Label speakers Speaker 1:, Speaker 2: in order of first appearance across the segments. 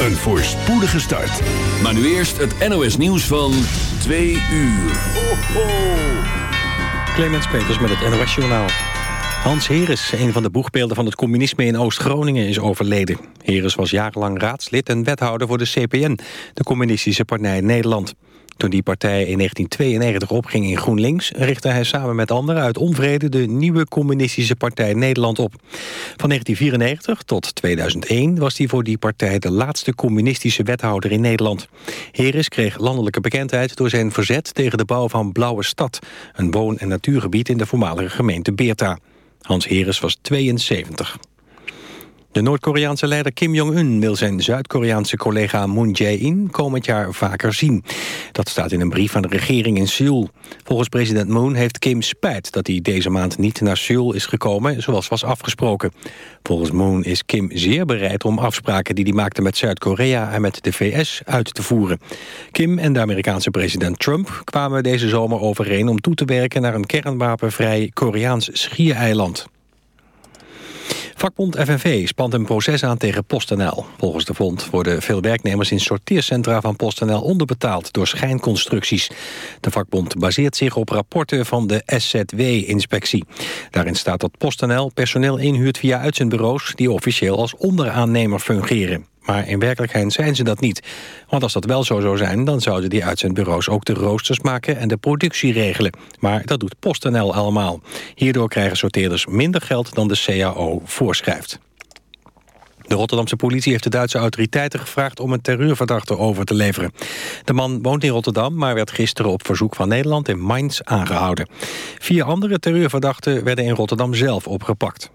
Speaker 1: Een voorspoedige start.
Speaker 2: Maar nu eerst het NOS nieuws van 2 uur. Ho, ho.
Speaker 3: Clemens Peters met het NOS Journaal. Hans Heres, een van de boegbeelden van het communisme in Oost-Groningen, is overleden. Heres was jarenlang raadslid en wethouder voor de CPN, de Communistische Partij Nederland. Toen die partij in 1992 opging in GroenLinks... richtte hij samen met anderen uit onvrede de nieuwe Communistische Partij Nederland op. Van 1994 tot 2001 was hij voor die partij de laatste communistische wethouder in Nederland. Heres kreeg landelijke bekendheid door zijn verzet tegen de bouw van Blauwe Stad... een woon- en natuurgebied in de voormalige gemeente Beerta. Hans Heres was 72. De Noord-Koreaanse leider Kim Jong-un wil zijn Zuid-Koreaanse collega Moon Jae-in komend jaar vaker zien. Dat staat in een brief van de regering in Seoul. Volgens president Moon heeft Kim spijt dat hij deze maand niet naar Seoul is gekomen zoals was afgesproken. Volgens Moon is Kim zeer bereid om afspraken die hij maakte met Zuid-Korea en met de VS uit te voeren. Kim en de Amerikaanse president Trump kwamen deze zomer overeen om toe te werken naar een kernwapenvrij Koreaans schiereiland. Vakbond FNV spant een proces aan tegen PostNL. Volgens de bond worden veel werknemers in sorteercentra van PostNL onderbetaald door schijnconstructies. De vakbond baseert zich op rapporten van de SZW-inspectie. Daarin staat dat PostNL personeel inhuurt via uitzendbureaus die officieel als onderaannemer fungeren. Maar in werkelijkheid zijn ze dat niet. Want als dat wel zo zou zijn, dan zouden die uitzendbureaus ook de roosters maken en de productie regelen. Maar dat doet PostNL allemaal. Hierdoor krijgen sorteerders minder geld dan de CAO voorschrijft. De Rotterdamse politie heeft de Duitse autoriteiten gevraagd om een terreurverdachte over te leveren. De man woont in Rotterdam, maar werd gisteren op verzoek van Nederland in Mainz aangehouden. Vier andere terreurverdachten werden in Rotterdam zelf opgepakt.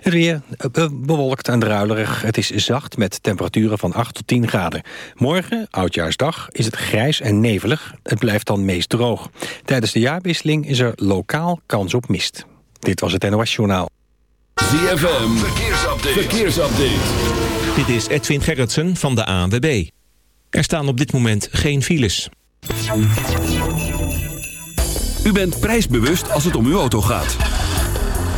Speaker 3: Het weer eh, bewolkt en druilerig. Het is zacht met temperaturen van 8 tot 10 graden. Morgen, oudjaarsdag, is het grijs en nevelig. Het blijft dan meest droog. Tijdens de jaarwisseling is er lokaal kans op mist. Dit was het NOS Journaal.
Speaker 2: ZFM, verkeersupdate. verkeersupdate.
Speaker 4: Dit is Edwin Gerritsen van de ANWB. Er staan op dit moment geen files.
Speaker 2: U bent prijsbewust als het om uw auto gaat.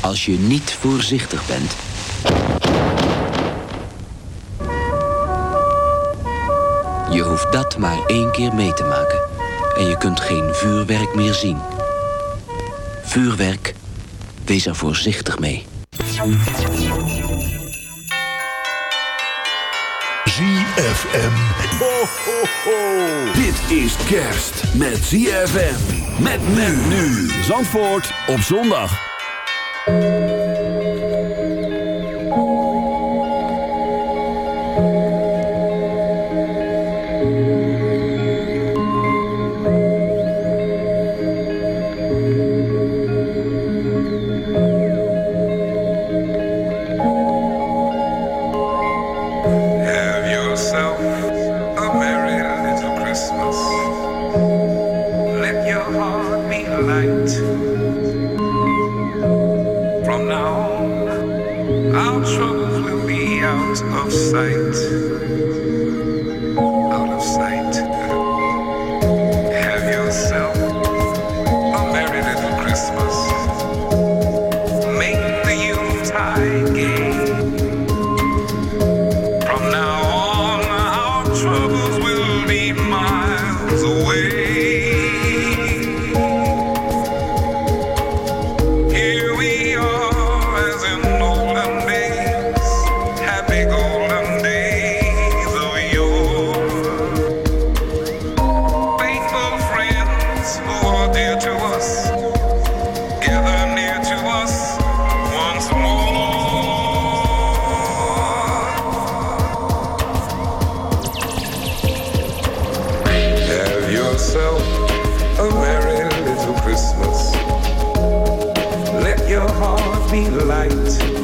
Speaker 5: als je niet voorzichtig bent. Je hoeft dat maar één keer mee te maken. En je kunt geen vuurwerk meer zien. Vuurwerk, wees er voorzichtig mee.
Speaker 1: ZFM.
Speaker 2: Ho, ho, ho. Dit is kerst met ZFM. Met men nu. Zandvoort op zondag.
Speaker 6: light.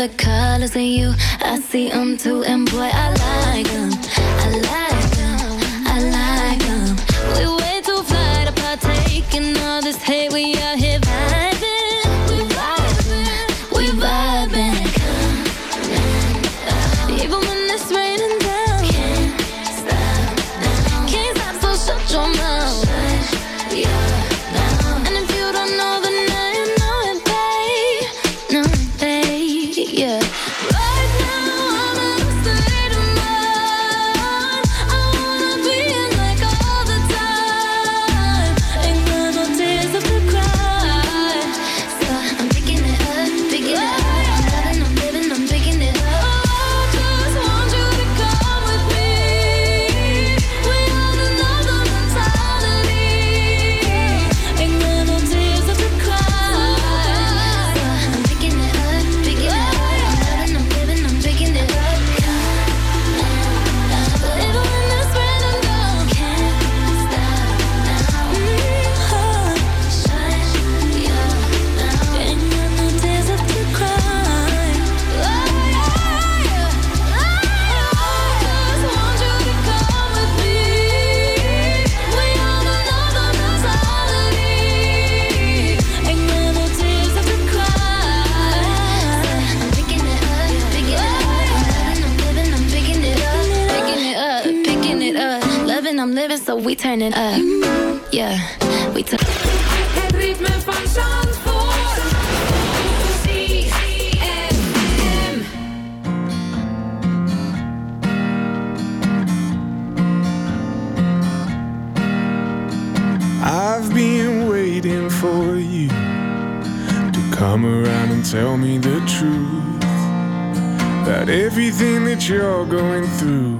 Speaker 6: the colors of you. I see them too, and boy, I like them. We turning up. Yeah, we turn.
Speaker 7: I've been waiting for you to come around and tell me the truth about everything that you're going through.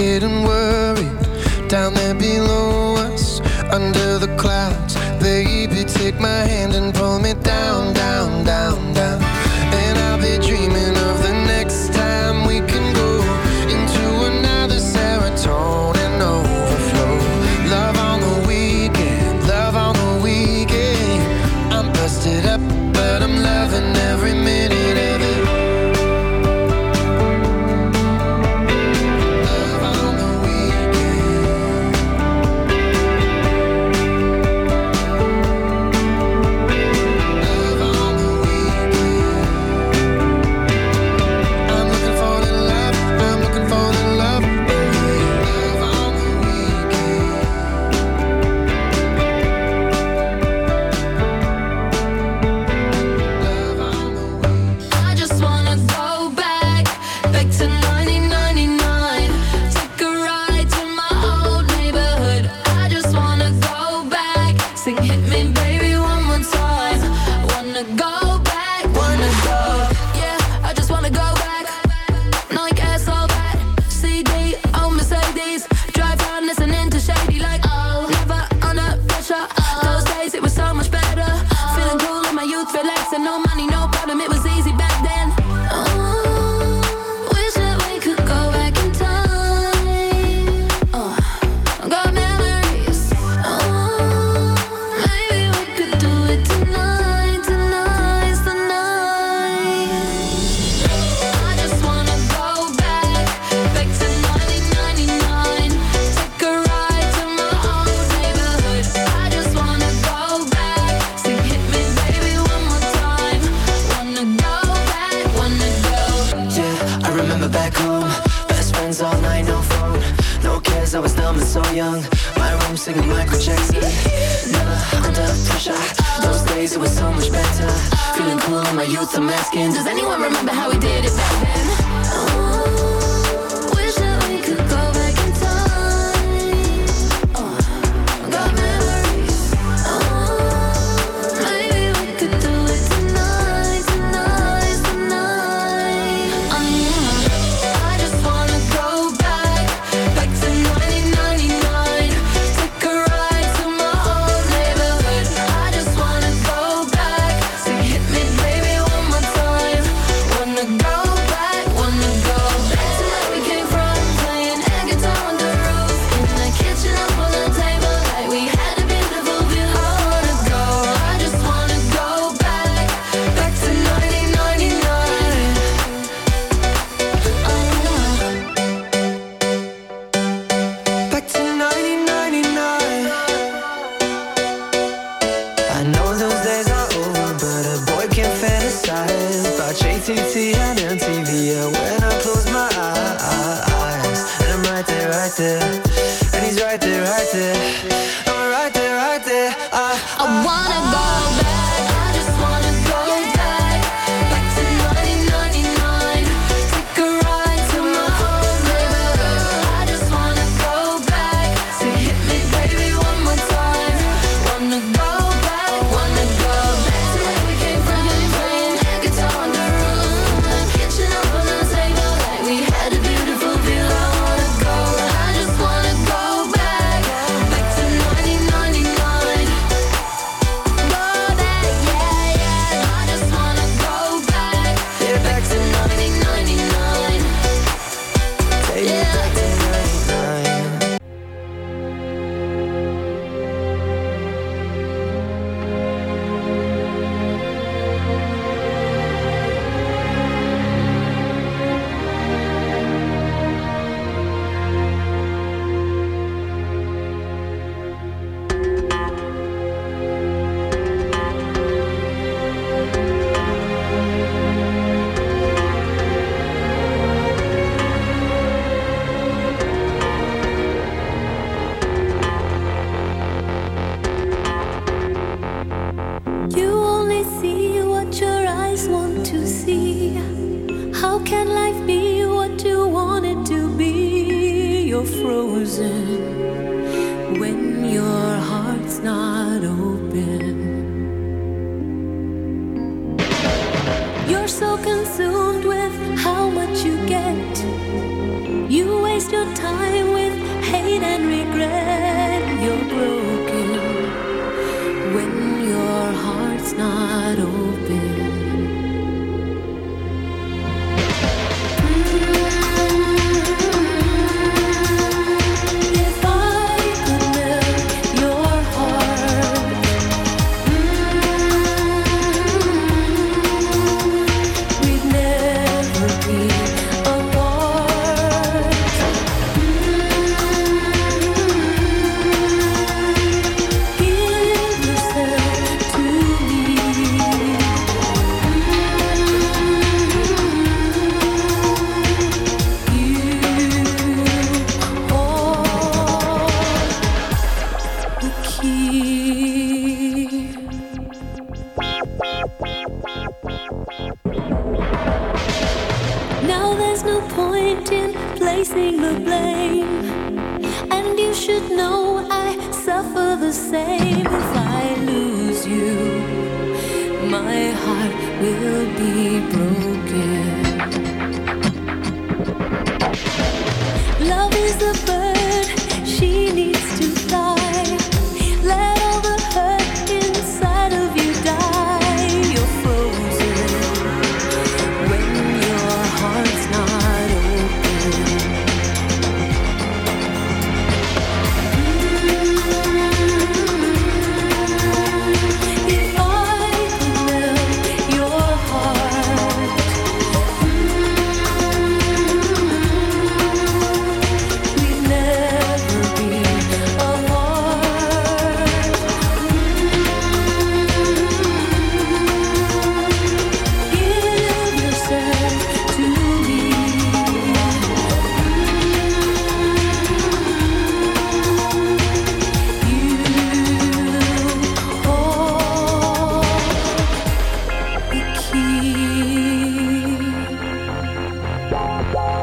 Speaker 6: getting worried. Down there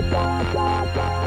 Speaker 2: Bye.